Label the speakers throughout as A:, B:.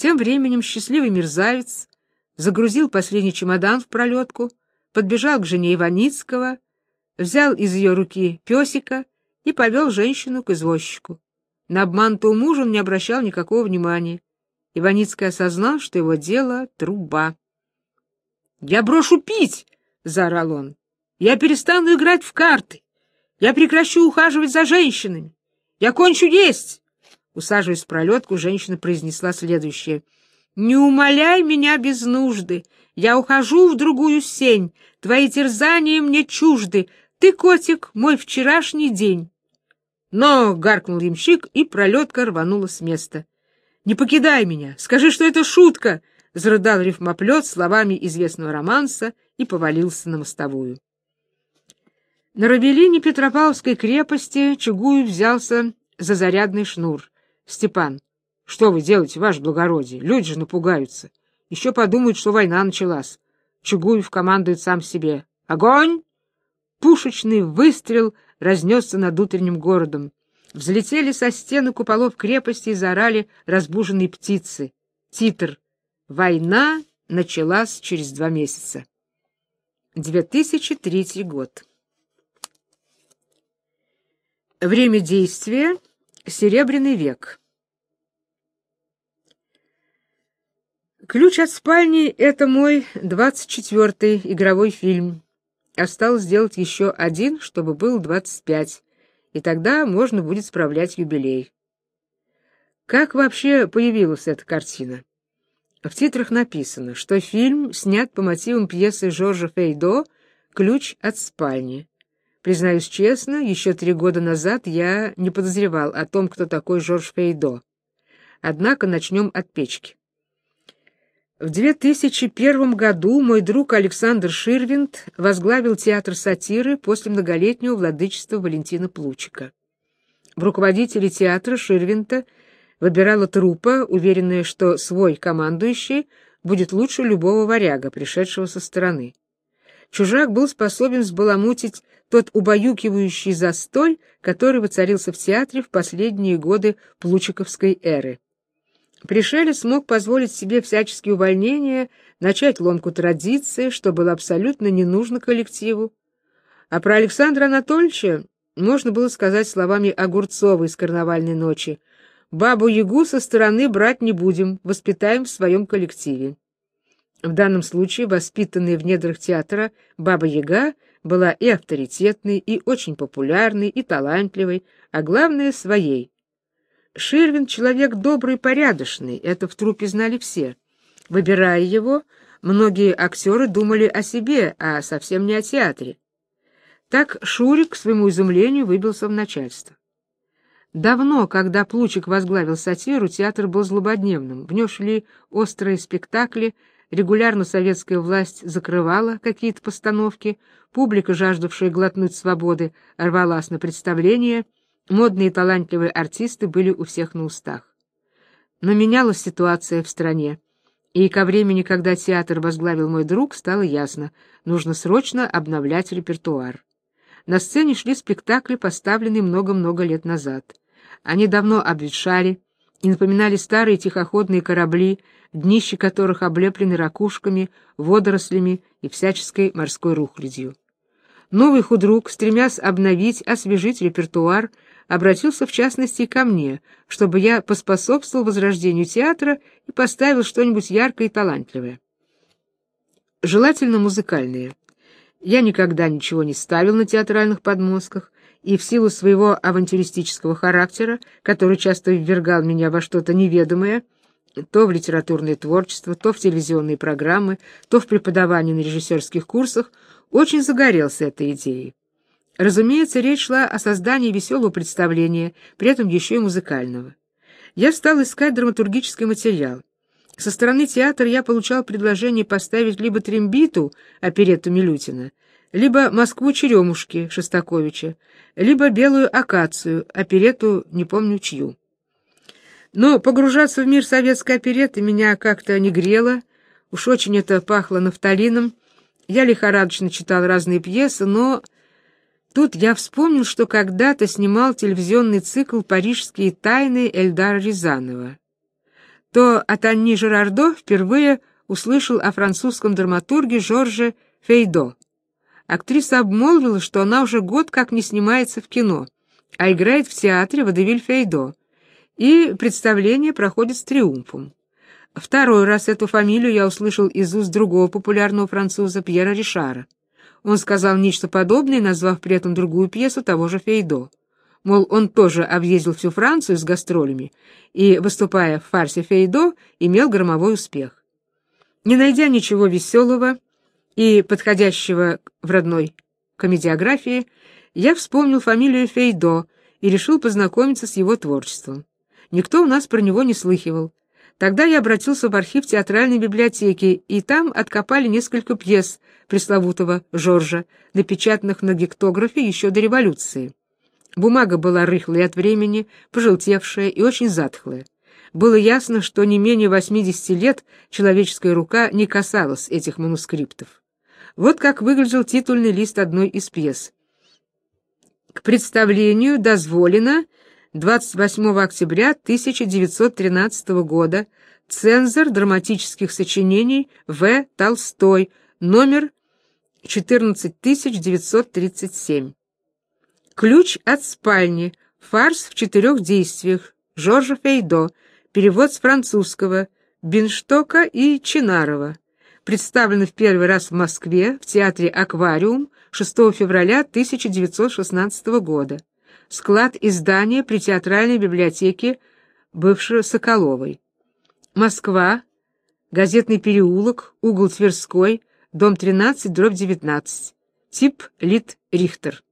A: Тем временем счастливый мерзавец загрузил последний чемодан в пролетку, подбежал к жене Иваницкого, взял из ее руки песика и повел женщину к извозчику. На обманутого мужа он не обращал никакого внимания. Иваницкий осознал, что его дело — труба. «Я брошу пить!» — заорал он. «Я перестану играть в карты! Я прекращу ухаживать за женщинами! Я кончу есть!» Усаживаясь в пролетку, женщина произнесла следующее. «Не умоляй меня без нужды! Я ухожу в другую сень! Твои терзания мне чужды! Ты, котик, мой вчерашний день!» Но гаркнул ямщик, и пролетка рванула с места. «Не покидай меня! Скажи, что это шутка!» — зарыдал рифмоплет словами известного романса и повалился на мостовую. На Равелине Петропавловской крепости Чугуев взялся за зарядный шнур. «Степан, что вы делаете, ваше благородие? Люди же напугаются. Еще подумают, что война началась». Чугуев командует сам себе. «Огонь!» Пушечный выстрел разнесся над утренним городом. Взлетели со стены куполов крепости и заорали разбуженные птицы. Титр Война началась через два месяца. 2003 год. Время действия — Серебряный век. Ключ от спальни — это мой 24-й игровой фильм. Осталось сделать еще один, чтобы был 25, и тогда можно будет справлять юбилей. Как вообще появилась эта картина? В титрах написано, что фильм снят по мотивам пьесы Жоржа Фейдо «Ключ от спальни». Признаюсь честно, еще три года назад я не подозревал о том, кто такой Жорж Фейдо. Однако начнем от печки. В 2001 году мой друг Александр Ширвинд возглавил театр сатиры после многолетнего владычества Валентина Плучика. В руководителе театра Ширвинта – выбирала трупа, уверенная, что свой командующий будет лучше любого варяга, пришедшего со стороны. Чужак был способен сбаламутить тот убаюкивающий застоль, который воцарился в театре в последние годы Плучиковской эры. Пришелец мог позволить себе всяческие увольнения, начать ломку традиции, что было абсолютно не нужно коллективу. А про Александра Анатольевича можно было сказать словами Огурцова из «Карнавальной ночи» Бабу-ягу со стороны брать не будем, воспитаем в своем коллективе. В данном случае воспитанная в недрах театра Баба-яга была и авторитетной, и очень популярной, и талантливой, а главное — своей. Ширвин — человек добрый и порядочный, это в трупе знали все. Выбирая его, многие актеры думали о себе, а совсем не о театре. Так Шурик, к своему изумлению, выбился в начальство. Давно, когда Плучик возглавил сатиру, театр был злободневным. В нем шли острые спектакли, регулярно советская власть закрывала какие-то постановки, публика, жаждавшая глотнуть свободы, рвалась на представления, модные и талантливые артисты были у всех на устах. Но менялась ситуация в стране, и ко времени, когда театр возглавил мой друг, стало ясно, нужно срочно обновлять репертуар. На сцене шли спектакли, поставленные много-много лет назад. Они давно обветшали и напоминали старые тихоходные корабли, днища которых облеплены ракушками, водорослями и всяческой морской рухлядью. Новый худрук, стремясь обновить, освежить репертуар, обратился в частности ко мне, чтобы я поспособствовал возрождению театра и поставил что-нибудь яркое и талантливое. Желательно музыкальное. Я никогда ничего не ставил на театральных подмостках, и в силу своего авантюристического характера, который часто ввергал меня во что-то неведомое, то в литературное творчество, то в телевизионные программы, то в преподавание на режиссерских курсах, очень загорелся этой идеей. Разумеется, речь шла о создании веселого представления, при этом еще и музыкального. Я стал искать драматургический материал. Со стороны театра я получал предложение поставить либо трембиту, оперетту Милютина, либо Москву-черемушки Шостаковича, либо белую акацию, оперетту не помню чью. Но погружаться в мир советской оперетты меня как-то не грело, уж очень это пахло нафталином. Я лихорадочно читал разные пьесы, но тут я вспомнил, что когда-то снимал телевизионный цикл «Парижские тайны» Эльдара Рязанова. то от Анни Жерардо впервые услышал о французском драматурге Жорже Фейдо. Актриса обмолвила, что она уже год как не снимается в кино, а играет в театре Водевиль Фейдо, и представление проходит с триумфом. Второй раз эту фамилию я услышал из уст другого популярного француза Пьера Ришара. Он сказал нечто подобное, назвав при этом другую пьесу того же Фейдо. Мол, он тоже объездил всю Францию с гастролями и, выступая в фарсе Фейдо, имел громовой успех. Не найдя ничего веселого и подходящего в родной комедиографии, я вспомнил фамилию Фейдо и решил познакомиться с его творчеством. Никто у нас про него не слыхивал, Тогда я обратился в архив театральной библиотеки, и там откопали несколько пьес пресловутого Жоржа, напечатанных на гектографе еще до революции. Бумага была рыхлой от времени, пожелтевшая и очень затхлая. Было ясно, что не менее 80 лет человеческая рука не касалась этих манускриптов. Вот как выглядел титульный лист одной из пьес. К представлению дозволено 28 октября 1913 года цензор драматических сочинений В. Толстой, номер 14937. Ключ от спальни. Фарс в четырех действиях. Жоржа Фейдо. Перевод с французского. Бинштока и Чинарова. Представлено в первый раз в Москве в театре «Аквариум» 6 февраля 1916 года склад издания при театральной библиотеке бывшей Соколовой. Москва, газетный переулок, угол Тверской, дом 13, дробь 19. Тип Лит Рихтер.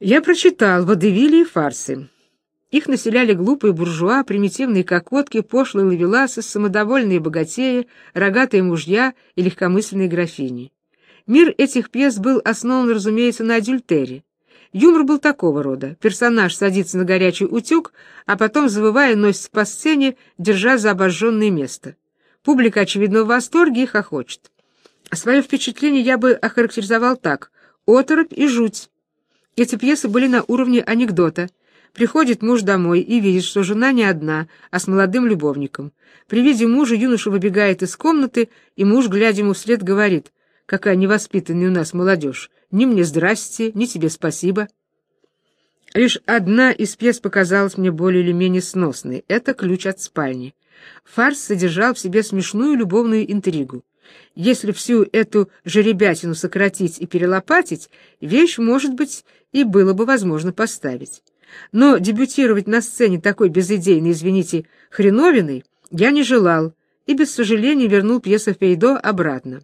A: Я прочитал водевили и фарсы. Их населяли глупые буржуа, примитивные кокотки, пошлые ловеласы, самодовольные богатеи, рогатые мужья и легкомысленные графини. Мир этих пьес был основан, разумеется, на адюльтере. Юмор был такого рода. Персонаж садится на горячий утюг, а потом, завывая, носится по сцене, держа за обожженное место. Публика, очевидно, в восторге и хохочет. Свое впечатление я бы охарактеризовал так. Оторопь и жуть. Эти пьесы были на уровне анекдота. Приходит муж домой и видит, что жена не одна, а с молодым любовником. При виде мужа юноша выбегает из комнаты, и муж, глядя ему вслед, говорит, «Какая невоспитанная у нас молодежь! Ни мне здрасте, ни тебе спасибо. Лишь одна из пьес показалась мне более или менее сносной. Это «Ключ от спальни». Фарс содержал в себе смешную любовную интригу. Если всю эту жеребятину сократить и перелопатить, вещь, может быть, и было бы возможно поставить. Но дебютировать на сцене такой безыдейной, извините, хреновиной я не желал и без сожаления вернул пьесу Фейдо обратно.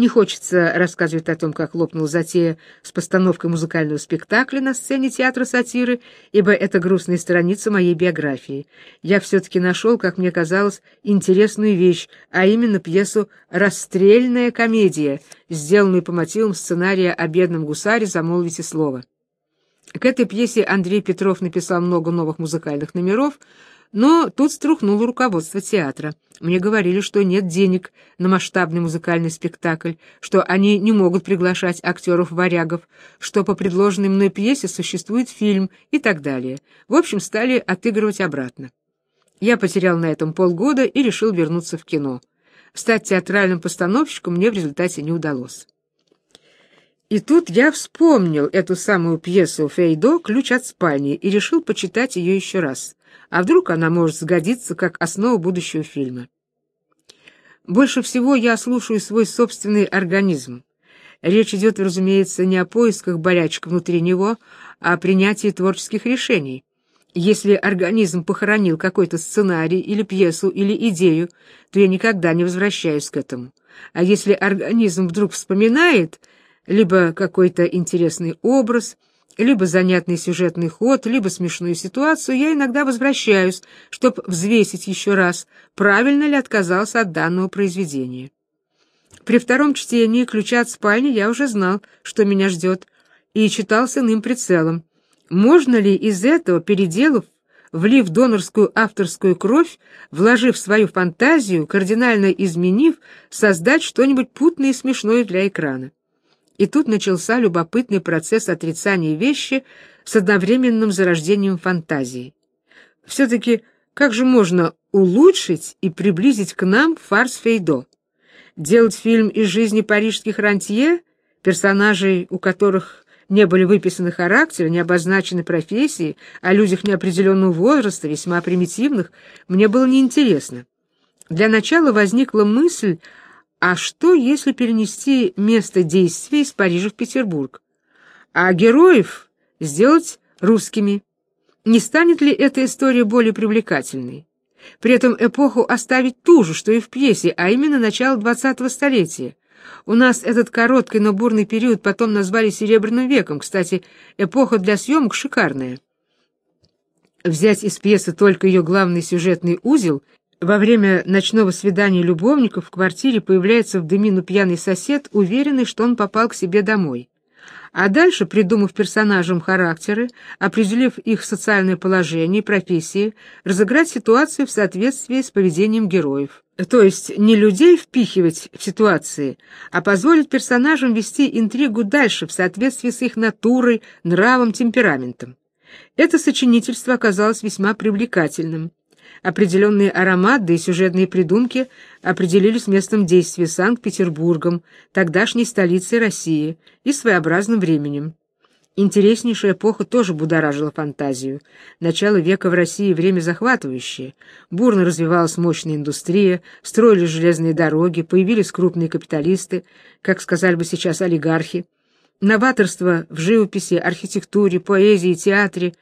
A: Не хочется рассказывать о том, как лопнула затея с постановкой музыкального спектакля на сцене театра сатиры, ибо это грустная страница моей биографии. Я все-таки нашел, как мне казалось, интересную вещь, а именно пьесу «Расстрельная комедия», сделанную по мотивам сценария о бедном гусаре «Замолвите слово». К этой пьесе Андрей Петров написал много новых музыкальных номеров, но тут струхнуло руководство театра. Мне говорили, что нет денег на масштабный музыкальный спектакль, что они не могут приглашать актеров-варягов, что по предложенной мной пьесе существует фильм и так далее. В общем, стали отыгрывать обратно. Я потерял на этом полгода и решил вернуться в кино. Стать театральным постановщиком мне в результате не удалось. И тут я вспомнил эту самую пьесу Фейдо «Ключ от спальни» и решил почитать ее еще раз. А вдруг она может сгодиться как основа будущего фильма? Больше всего я слушаю свой собственный организм. Речь идет, разумеется, не о поисках болячек внутри него, а о принятии творческих решений. Если организм похоронил какой-то сценарий или пьесу или идею, то я никогда не возвращаюсь к этому. А если организм вдруг вспоминает либо какой-то интересный образ, либо занятный сюжетный ход, либо смешную ситуацию, я иногда возвращаюсь, чтобы взвесить еще раз, правильно ли отказался от данного произведения. При втором чтении «Ключа от спальни» я уже знал, что меня ждет, и читал с иным прицелом. Можно ли из этого, переделав, влив донорскую авторскую кровь, вложив свою фантазию, кардинально изменив, создать что-нибудь путное и смешное для экрана? И тут начался любопытный процесс отрицания вещи с одновременным зарождением фантазии. Все-таки Как же можно улучшить и приблизить к нам фарс Фейдо? Делать фильм из жизни парижских рантье, персонажей, у которых не были выписаны характеры, не обозначены профессии, о людях неопределенного возраста, весьма примитивных, мне было неинтересно. Для начала возникла мысль, а что, если перенести место действия из Парижа в Петербург? А героев сделать русскими. Не станет ли эта история более привлекательной? При этом эпоху оставить ту же, что и в пьесе, а именно начало двадцатого столетия. У нас этот короткий, но бурный период потом назвали Серебряным веком. Кстати, эпоха для съемок шикарная. Взять из пьесы только ее главный сюжетный узел во время ночного свидания любовников в квартире появляется в дымину пьяный сосед, уверенный, что он попал к себе домой а дальше, придумав персонажам характеры, определив их социальное положение и профессии, разыграть ситуацию в соответствии с поведением героев. То есть не людей впихивать в ситуации, а позволить персонажам вести интригу дальше в соответствии с их натурой, нравом, темпераментом. Это сочинительство оказалось весьма привлекательным. Определенные аромат, да и сюжетные придумки определились местом действия Санкт-Петербургом, тогдашней столицей России, и своеобразным временем. Интереснейшая эпоха тоже будоражила фантазию. Начало века в России время захватывающее. Бурно развивалась мощная индустрия, строились железные дороги, появились крупные капиталисты, как сказали бы сейчас олигархи. Новаторство в живописи, архитектуре, поэзии, театре.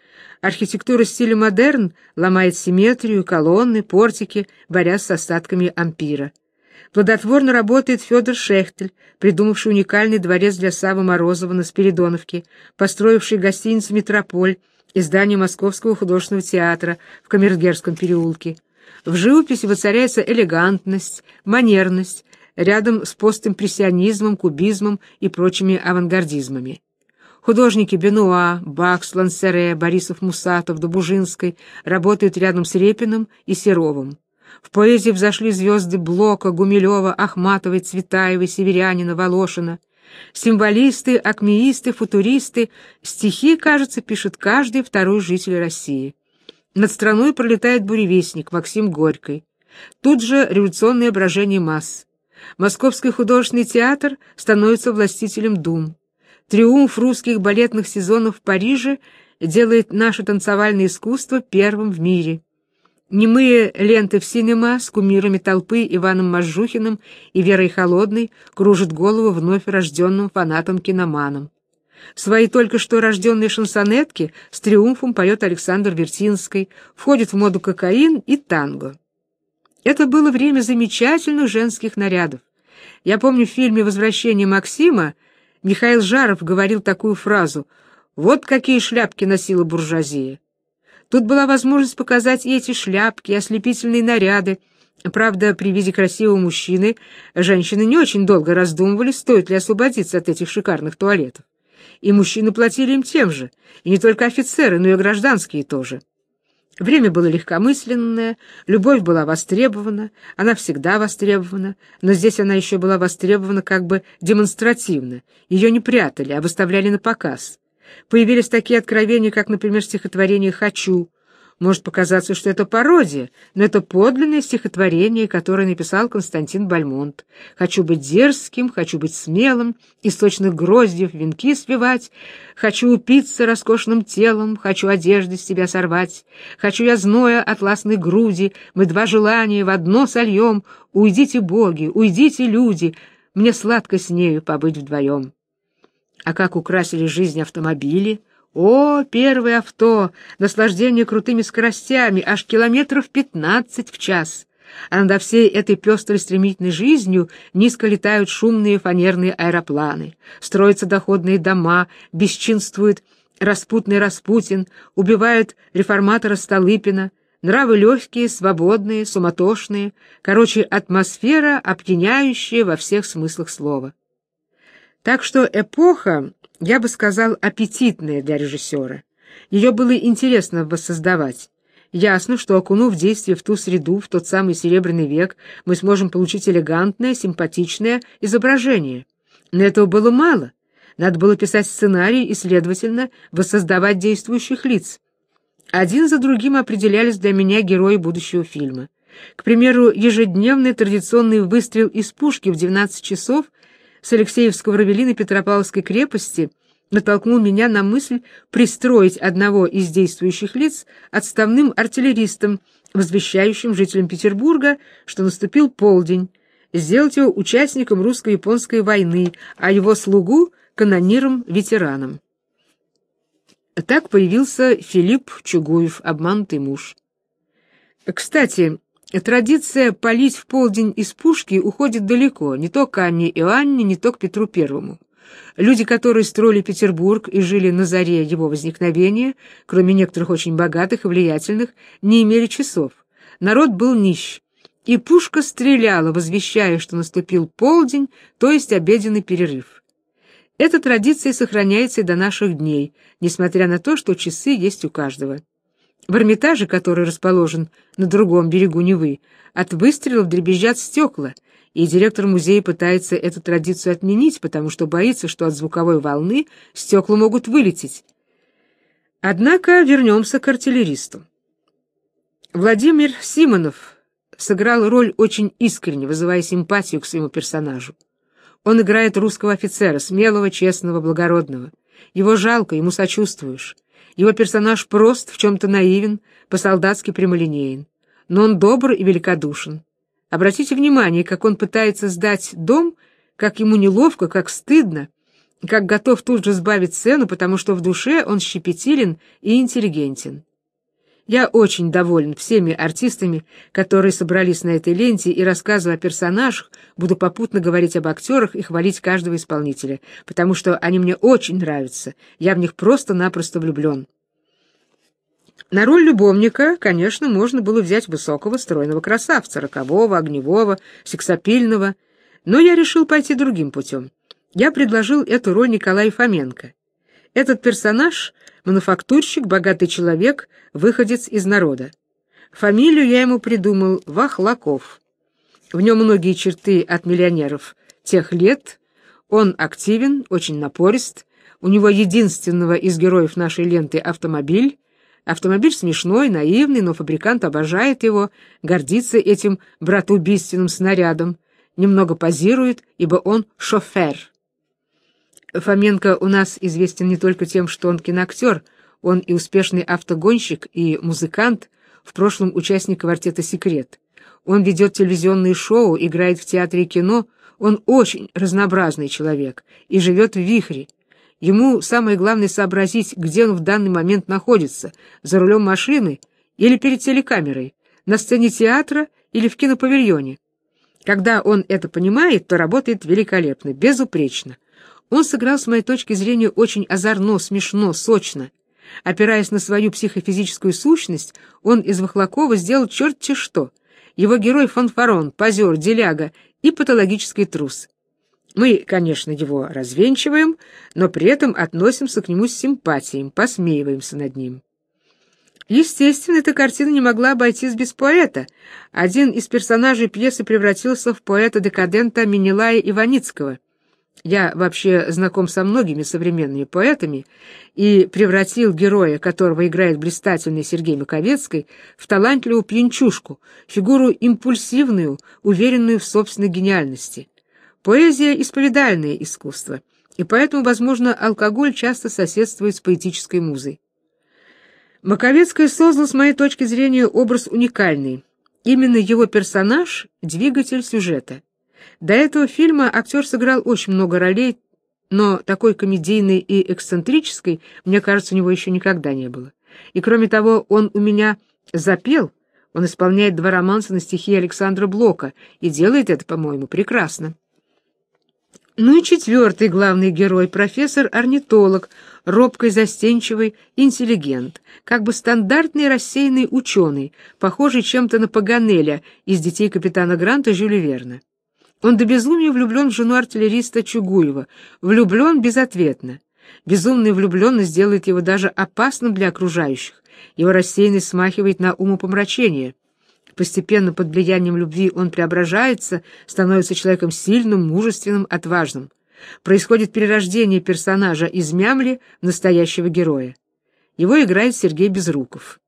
A: Архитектура стиля модерн ломает симметрию, колонны, портики, борясь с остатками ампира. Плодотворно работает Федор Шехтель, придумавший уникальный дворец для Савы Морозова на Спиридоновке, построивший гостиницу «Метрополь» и здание Московского художественного театра в Камергерском переулке. В живописи воцаряется элегантность, манерность, рядом с постимпрессионизмом, кубизмом и прочими авангардизмами. Художники Бенуа, Бакс, Лансере, Борисов, Мусатов, Добужинской работают рядом с Репиным и Серовым. В поэзии взошли звезды Блока, Гумилева, Ахматовой, Цветаевой, Северянина, Волошина. Символисты, акмеисты, футуристы, стихи, кажется, пишет каждый второй житель России. Над страной пролетает буревестник Максим Горький. Тут же революционное брожение масс. Московский художественный театр становится властителем дум. Триумф русских балетных сезонов в Париже делает наше танцевальное искусство первым в мире. Немые ленты в синема с кумирами толпы Иваном Мажухиным и Верой Холодной кружат голову вновь рожденным фанатам-киноманам. Свои только что рожденные шансонетки с триумфом поет Александр Вертинский, входит в моду кокаин и танго. Это было время замечательных женских нарядов. Я помню в фильме «Возвращение Максима» Михаил Жаров говорил такую фразу «Вот какие шляпки носила буржуазия». Тут была возможность показать и эти шляпки, и ослепительные наряды. Правда, при виде красивого мужчины женщины не очень долго раздумывали, стоит ли освободиться от этих шикарных туалетов. И мужчины платили им тем же, и не только офицеры, но и гражданские тоже. Время было легкомысленное, любовь была востребована, она всегда востребована, но здесь она еще была востребована как бы демонстративно, ее не прятали, а выставляли на показ. Появились такие откровения, как, например, стихотворение «Хочу», может показаться, что это пародия, но это подлинное стихотворение, которое написал Константин Бальмонт. «Хочу быть дерзким, хочу быть смелым, источных гроздьев венки свивать, хочу упиться роскошным телом, хочу одежды с тебя сорвать, хочу я зноя атласной груди, мы два желания в одно сольем, уйдите боги, уйдите люди, мне сладко с нею побыть вдвоем». А как украсили жизнь автомобили — о, первое авто, наслаждение крутыми скоростями, аж километров пятнадцать в час. А над всей этой пестрой стремительной жизнью низко летают шумные фанерные аэропланы, строятся доходные дома, бесчинствует распутный Распутин, убивают реформатора Столыпина, нравы легкие, свободные, суматошные, короче, атмосфера, опьяняющая во всех смыслах слова. Так что эпоха я бы сказал, аппетитная для режиссера. Ее было интересно воссоздавать. Ясно, что окунув действие в ту среду, в тот самый Серебряный век, мы сможем получить элегантное, симпатичное изображение. Но этого было мало. Надо было писать сценарий и, следовательно, воссоздавать действующих лиц. Один за другим определялись для меня герои будущего фильма. К примеру, ежедневный традиционный выстрел из пушки в 12 часов с Алексеевского равелина Петропавловской крепости натолкнул меня на мысль пристроить одного из действующих лиц отставным артиллеристом, возвещающим жителям Петербурга, что наступил полдень, сделать его участником русско-японской войны, а его слугу — канониром-ветераном. Так появился Филипп Чугуев, обманутый муж. Кстати, традиция полить в полдень из пушки уходит далеко, не то к Анне Иоанне, не то к Петру Первому. Люди, которые строили Петербург и жили на заре его возникновения, кроме некоторых очень богатых и влиятельных, не имели часов. Народ был нищ, и пушка стреляла, возвещая, что наступил полдень, то есть обеденный перерыв. Эта традиция сохраняется и до наших дней, несмотря на то, что часы есть у каждого. В Эрмитаже, который расположен на другом берегу Невы, от выстрелов дребезжат стекла, и директор музея пытается эту традицию отменить, потому что боится, что от звуковой волны стекла могут вылететь. Однако вернемся к артиллеристу. Владимир Симонов сыграл роль очень искренне, вызывая симпатию к своему персонажу. Он играет русского офицера, смелого, честного, благородного. Его жалко, ему сочувствуешь. Его персонаж прост, в чем-то наивен, по-солдатски прямолинеен. Но он добр и великодушен. Обратите внимание, как он пытается сдать дом, как ему неловко, как стыдно, как готов тут же сбавить цену, потому что в душе он щепетилен и интеллигентен. Я очень доволен всеми артистами, которые собрались на этой ленте, и, рассказывая о персонажах, буду попутно говорить об актерах и хвалить каждого исполнителя, потому что они мне очень нравятся, я в них просто-напросто влюблен. На роль любовника, конечно, можно было взять высокого стройного красавца, рокового, огневого, сексапильного, но я решил пойти другим путем. Я предложил эту роль Николаю Фоменко. Этот персонаж — мануфактурщик, богатый человек, выходец из народа. Фамилию я ему придумал Вахлаков. В нем многие черты от миллионеров тех лет. Он активен, очень напорист. У него единственного из героев нашей ленты автомобиль. Автомобиль смешной, наивный, но фабрикант обожает его, гордится этим братоубийственным снарядом, немного позирует, ибо он шофер. Фоменко у нас известен не только тем, что он киноактер, он и успешный автогонщик, и музыкант, в прошлом участник квартета «Секрет». Он ведет телевизионные шоу, играет в театре и кино, он очень разнообразный человек и живет в вихре. Ему самое главное сообразить, где он в данный момент находится, за рулем машины или перед телекамерой, на сцене театра или в кинопавильоне. Когда он это понимает, то работает великолепно, безупречно. Он сыграл, с моей точки зрения, очень озорно, смешно, сочно. Опираясь на свою психофизическую сущность, он из Вахлакова сделал черт-те что. Его герой фанфарон, позер, деляга и патологический трус. Мы, конечно, его развенчиваем, но при этом относимся к нему с симпатией, посмеиваемся над ним. Естественно, эта картина не могла обойтись без поэта. Один из персонажей пьесы превратился в поэта-декадента Менелая Иваницкого — я вообще знаком со многими современными поэтами и превратил героя, которого играет блистательный Сергей Маковецкий, в талантливую пьянчушку, фигуру импульсивную, уверенную в собственной гениальности. Поэзия — исповедальное искусство, и поэтому, возможно, алкоголь часто соседствует с поэтической музой. Маковецкий создал, с моей точки зрения, образ уникальный. Именно его персонаж — двигатель сюжета. До этого фильма актер сыграл очень много ролей, но такой комедийной и эксцентрической, мне кажется, у него еще никогда не было. И кроме того, он у меня запел, он исполняет два романса на стихи Александра Блока и делает это, по-моему, прекрасно. Ну и четвертый главный герой, профессор-орнитолог, робкий, застенчивый, интеллигент, как бы стандартный рассеянный ученый, похожий чем-то на Паганеля из «Детей капитана Гранта» Жюля Верна. Он до безумия влюблен в жену артиллериста Чугуева, влюблен безответно. Безумная влюбленность делает его даже опасным для окружающих. Его рассеянность смахивает на умопомрачение. Постепенно под влиянием любви он преображается, становится человеком сильным, мужественным, отважным. Происходит перерождение персонажа из мямли в настоящего героя. Его играет Сергей Безруков.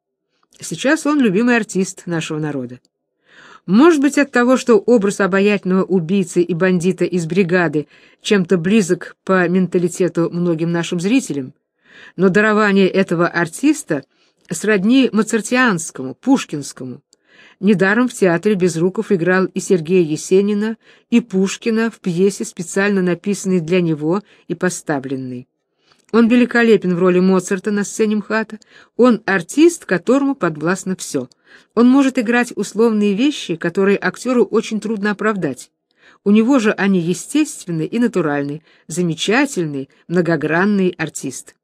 A: Сейчас он любимый артист нашего народа. Может быть, от того, что образ обаятельного убийцы и бандита из бригады чем-то близок по менталитету многим нашим зрителям, но дарование этого артиста сродни Моцартианскому, Пушкинскому. Недаром в театре Безруков играл и Сергея Есенина, и Пушкина в пьесе, специально написанной для него и поставленной. Он великолепен в роли Моцарта на сцене МХАТа. Он артист, которому подвластно все. Он может играть условные вещи, которые актеру очень трудно оправдать. У него же они естественны и натуральны, замечательный, многогранный артист.